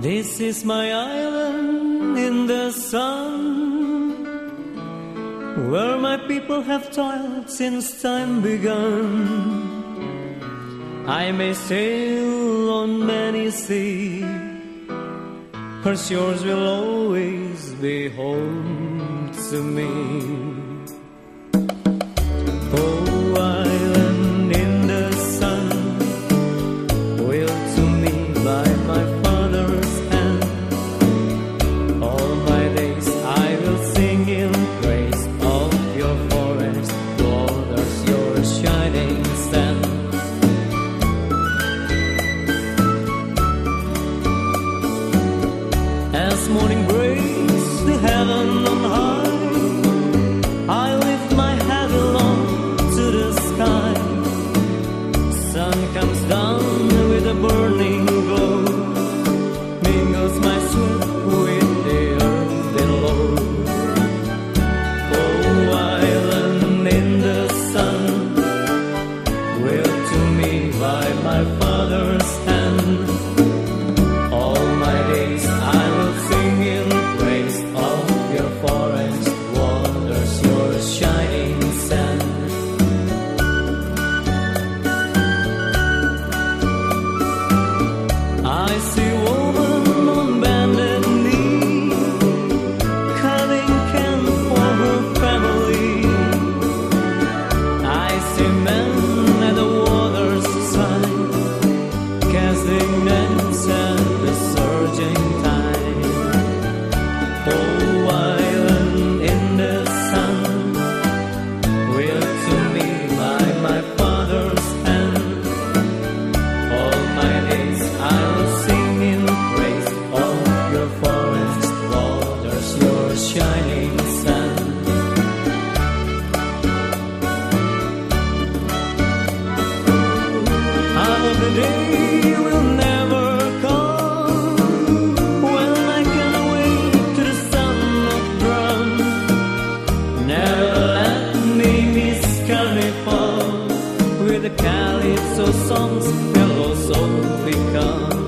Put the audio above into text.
This is my island in the sun, where my people have toiled since time began. I may sail on many seas, but yours will always be home to me. Oh. sun comes down with a burning the calypso songs will also become.